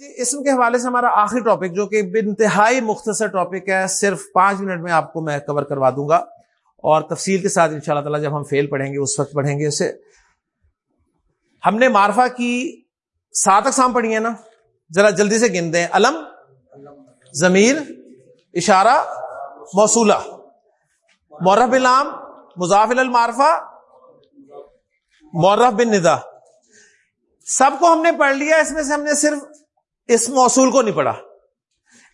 جی اسم کے حوالے سے ہمارا آخری ٹاپک جو کہ انتہائی مختصر ٹاپک ہے، صرف پانچ منٹ میں آپ کو میں کور کروا دوں گا۔ اور تفصیل کے ساتھ ان شاء اللہ تعالیٰ جب ہم فیل پڑھیں گے، اس وقت پڑھیں گے اسے۔ ہم نے مارفا کی، سات اقسام پڑھی ہیں نا؟ ذرا جلدی سے گن دیں۔ علم، ضمیر، اشارہ، موصولہ۔ مورف علام مضافل المارفا مورف بن ندا۔ سب کو ہم نے پڑھ لیا، اس میں سے ہم نے صرف اس موصول کو نہیں پڑھا۔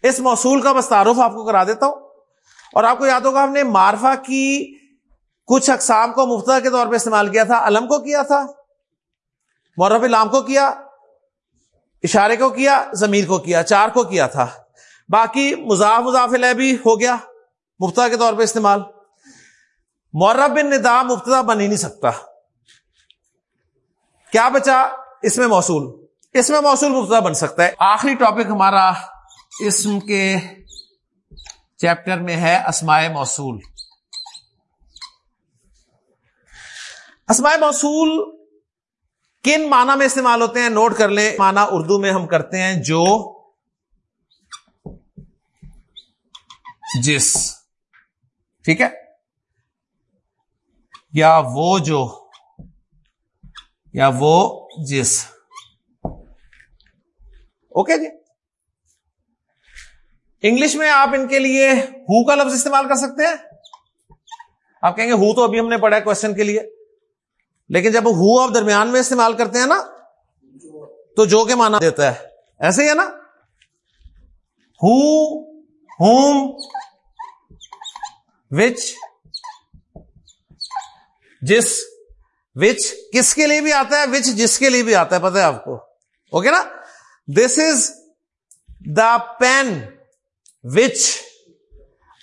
اس موصول کا بس تعارف آپ کو کرا دیتا ہوں۔ اور آپ کو یاد ہوگا، ہم نے مارفا کی کچھ اقسام کو مفتا کے طور پہ استعمال کیا تھا۔ علم کو کیا تھا مورب علام کو کیا، اشارے کو کیا، ضمیر کو کیا، چار کو کیا تھا۔ باقی مضاف مضافل بھی ہو گیا مفتا کے طور پہ استعمال۔ مورب بن ندا مفتدا بن ہی نہیں سکتا۔ کیا بچا اس میں موصول؟ اس میں موصول مبتدا بن سکتا ہے۔ آخری ٹاپک ہمارا اسم کے چیپٹر میں ہے اسمائے موصول۔ اسمائے موصول کن معنی میں استعمال ہوتے ہیں؟ نوٹ کر لیں۔ معنی اردو میں ہم کرتے ہیں جو جس۔ ٹھیک ہے؟ یا وہ جو، یا وہ جس۔ اوکے جی۔ انگلش میں آپ ان کے لیے ہو کا لفظ استعمال کر سکتے ہیں۔ آپ کہیں گے ہو تو ابھی ہم نے پڑھا ہے کوشچن کے لیے۔ لیکن جب ہو آپ درمیان میں استعمال کرتے ہیں نا، تو جو کے مانا دیتا ہے۔ ایسے ہی ہے نا۔ ہو، ہوم، وچ، جس، وچ کس کے لیے بھی آتا ہے، وچ جس کے لیے بھی آتا ہے، پتہ ہے آپ کو۔ اوکے نا؟ This is the pen which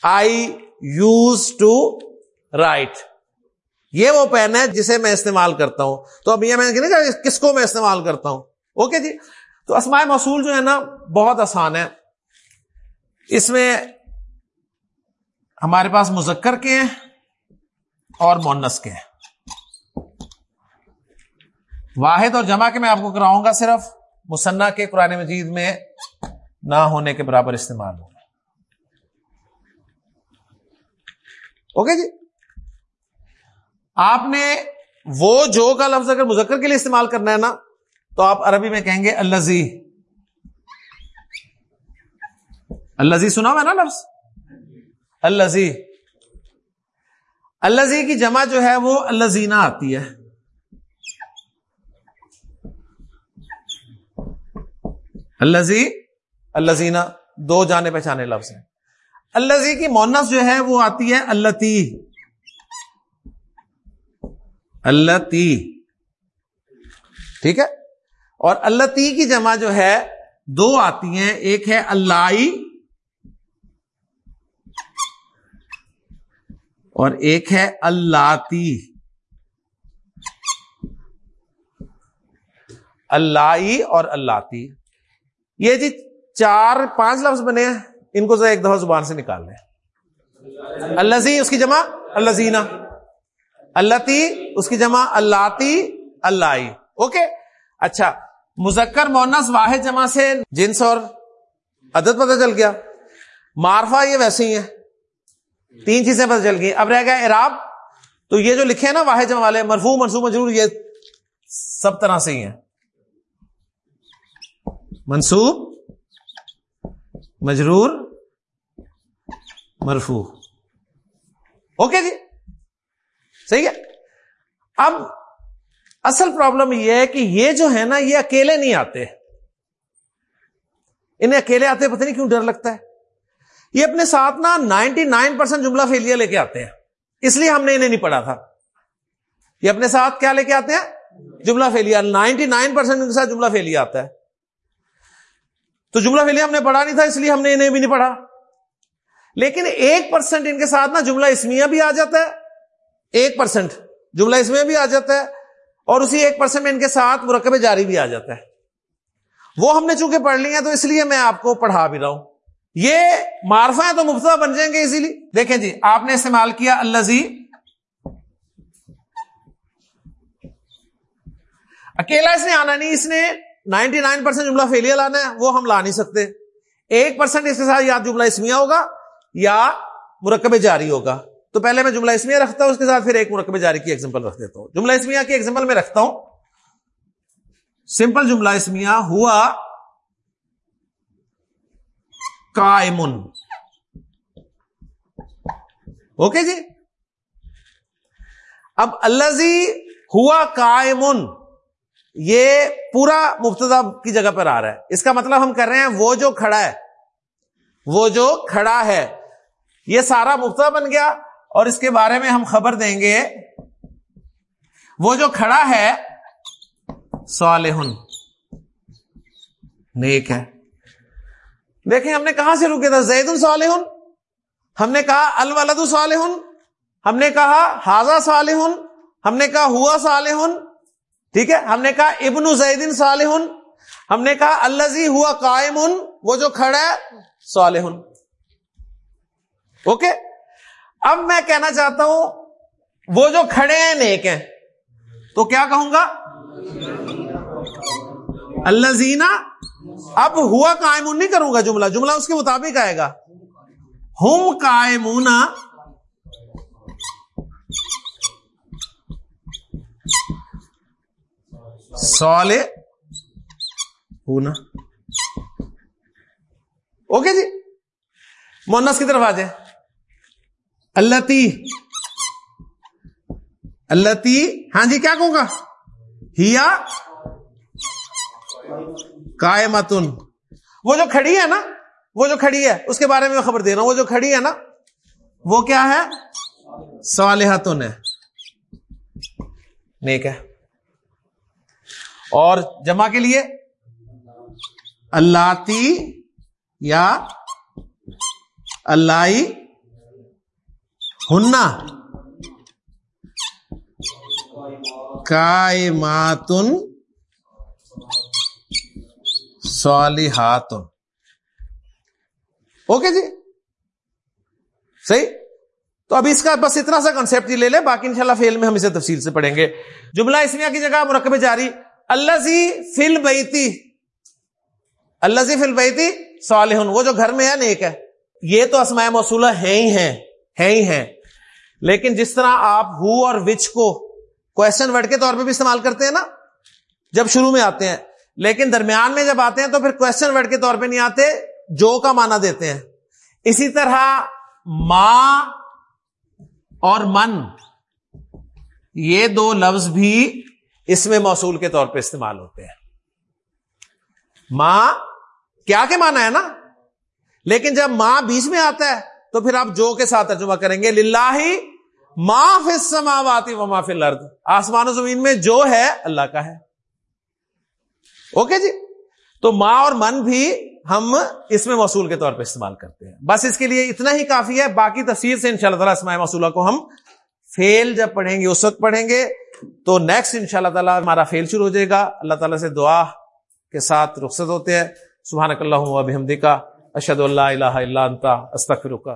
I use to write یہ وہ پین ہے جسے میں استعمال کرتا ہوں۔ تو اب یہ میں کس کو میں استعمال کرتا ہوں؟ اوکے جی۔ تو اسماء موصول جو ہے نا، بہت آسان ہے۔ اس میں ہمارے پاس مذکر کے ہیں اور مونس کے ہیں۔ واحد اور جمع کے میں آپ کو کراؤں گا صرف۔ مسنا کے قرآن مجید میں نہ ہونے کے برابر استعمال ہوگا اوکے جی؟ آپ نے وہ جو کا لفظ اگر مذکر کے لیے استعمال کرنا ہے نا، تو آپ عربی میں کہیں گے الزی الزی سنا ہوا نا لفظ؟ الزی الزی کی جمع جو ہے وہ الزینہ آتی ہے۔ الزی الزینا دو جانے پہچانے لفظ ہیں۔ الزی کی مونس جو ہے وہ آتی ہے اللہ اللہ ٹھیک ہے؟ اور اللہ کی جمع جو ہے دو آتی ہیں۔ ایک ہے اللہ اور ایک ہے اللہ اللہ اور اللہ یہ جی چار پانچ لفظ بنے ہیں، ان کو ذرا ایک دفعہ زبان سے نکال لیں۔ اللہ اس کی جمع اللہ زینا اللہ تی اس کی جمع اللہ تی اللہ اوکے؟ اچھا مذکر مونس واحد جمع سے جنس اور عدد پتہ چل گیا۔ مارفا یہ ویسے ہی ہے تین چیزیں پتہ چل گئی اب رہ گیا اراب تو یہ جو لکھے ہیں نا واحد جمع والے مرفو منصوب، مجرور، یہ سب طرح سے ہی ہیں۔ منصوب، مجرور مرفو اوکے جی؟ صحیح ہے؟ اب اصل پرابلم یہ ہے کہ یہ جو ہے نا، یہ اکیلے نہیں آتے۔ انہیں اکیلے آتے پتہ نہیں کیوں ڈر لگتا ہے؟ یہ اپنے ساتھ نا نائنٹی نائن پرسینٹ جملہ فیلیا لے کے آتے ہیں۔ اس لیے ہم نے انہیں نہیں پڑھا تھا۔ یہ اپنے ساتھ کیا لے کے آتے ہیں؟ جملہ فیلیا نائنٹی نائن پرسینٹ ان کے ساتھ جملہ فیلیا آتا ہے۔ تو جملہ فیلیا ہم نے پڑھا نہیں تھا، اس لیے ہم نے انہیں بھی نہیں پڑھا۔ لیکن ایک پرسینٹ ان کے ساتھ نا جملہ اسمیہ بھی آ جاتا ہے، ایک پرسینٹ جملہ اسمیہ بھی آ جاتا ہے اور اسی ایک پرسینٹ میں ان کے ساتھ مرکب جاری بھی آ جاتا ہے۔ وہ ہم نے چونکہ پڑھ لی ہیں، تو اس لیے میں آپ کو پڑھا بھی رہا ہوں۔ یہ معرفہ ہے تو مفتا بن جائیں گے اسی لیے دیکھیں جی آپ نے استعمال کیا اللہ زی اکیلا اس نے آنا نہیں، اس نے نائنٹی نائن پرسینٹ جملہ فیلیا لانا ہے، وہ ہم لا نہیں سکتے۔ ایک پرسینٹ اس کے ساتھ یا جملہ اسمیا ہوگا یا مرکب جاری ہوگا۔ تو پہلے میں جملہ اسمیا رکھتا ہوں، اس کے ساتھ پھر ایک مرکب جاری کی ایگزامپل رکھ دیتا ہوں۔ جملہ اسمیا کی ایگزامپل میں رکھتا ہوں۔ سمپل جملہ اسمیا ہوا کائمن اوکے جی؟ اب اللہ ہوا کائمن یہ پورا مبتدا کی جگہ پر آ رہا ہے۔ اس کا مطلب ہم کر رہے ہیں وہ جو کھڑا ہے، وہ جو کھڑا ہے، یہ سارا مبتدا بن گیا۔ اور اس کے بارے میں ہم خبر دیں گے، وہ جو کھڑا ہے صالح نیک ہے۔ دیکھیں، ہم نے کہاں سے رکے تھا؟ زید صالح ہم نے کہا الولد صالح ہم نے کہا حاضہ صالح ہم نے کہا ہوا صالح ٹھیک ہے؟ ہم نے کہا ابن زیدن صالح ہم نے کہا الزی ہوا قائم وہ جو کھڑا ہے صالح اوکے؟ اب میں کہنا چاہتا ہوں، وہ جو کھڑے ہیں، نیک ہیں۔ تو کیا کہوں گا؟ اللہ زینا اب ہوا قائم نہیں کروں گا جملہ جملہ اس کے مطابق آئے گا۔ ہم قائمون سوال ہونا۔ اوکے جی۔ مونس کی طرف آ جائے اللہ تی۔ اللہ تی۔ ہاں جی کیا کہوں گا؟ ہیا کائمتن وہ جو کھڑی ہے نا، وہ جو کھڑی ہے، اس کے بارے میں خبر دے رہا ہوں۔ وہ جو کھڑی ہے نا، وہ کیا ہے؟ صالحتن ہے۔ نیک ہے۔ اور جمع کے لیے اللہ تی یا اللہ ہننا کائماتن صالحاتن اوکے جی صحیح تو اب اس کا بس اتنا سا کنسپٹ ہی لے لے باقی انشاءاللہ فیل میں ہم اسے تفصیل سے پڑھیں گے۔ جملہ اسمیا کی جگہ مرکب جاری۔ اللہ زی فل بیتی اللہ زی فل بیتی صالح. وہ جو گھر میں ہے، نیک ہے. یہ تو اسماء موصولہ ہیں ہی ہیں ہیں ہی ہیں. لیکن جس طرح آپ ہو اور وچ کو کوشچن ورڈ کے طور پہ بھی استعمال کرتے ہیں نا، جب شروع میں آتے ہیں. لیکن درمیان میں جب آتے ہیں تو پھر کوشچن ورڈ کے طور پہ نہیں آتے، جو کا معنی دیتے ہیں. اسی طرح ماں اور من، یہ دو لفظ بھی اس میں موصول کے طور پہ استعمال ہوتے ہیں۔ ماں، کیا کے مانا ہے نا؟ لیکن جب ماں بیچ میں آتا ہے، تو پھر آپ جو کے ساتھ ترجمہ کریں گے، للہ ماں فی و فی الارض۔ آسمان و زمین میں جو ہے، اللہ کا ہے۔ اوکے جی؟ تو ماں اور من بھی ہم اس میں موصول کے طور پہ استعمال کرتے ہیں۔ بس اس کے لیے اتنا ہی کافی ہے۔ باقی تفصیل سے ان شاء اللہ تعالیٰ اسماء موصولہ کو ہم فیل جب پڑھیں گے، اس وقت پڑھیں گے، تو نیکسٹ ان شاء اللہ تعالیٰ ہمارا فیل شروع ہو جائے گا۔ اللہ تعالیٰ سے دعا کے ساتھ رخصت ہوتے ہیں۔ سبحانک اللہ ابحمدی کا اشد اللہ الہ الا انتا استغفرک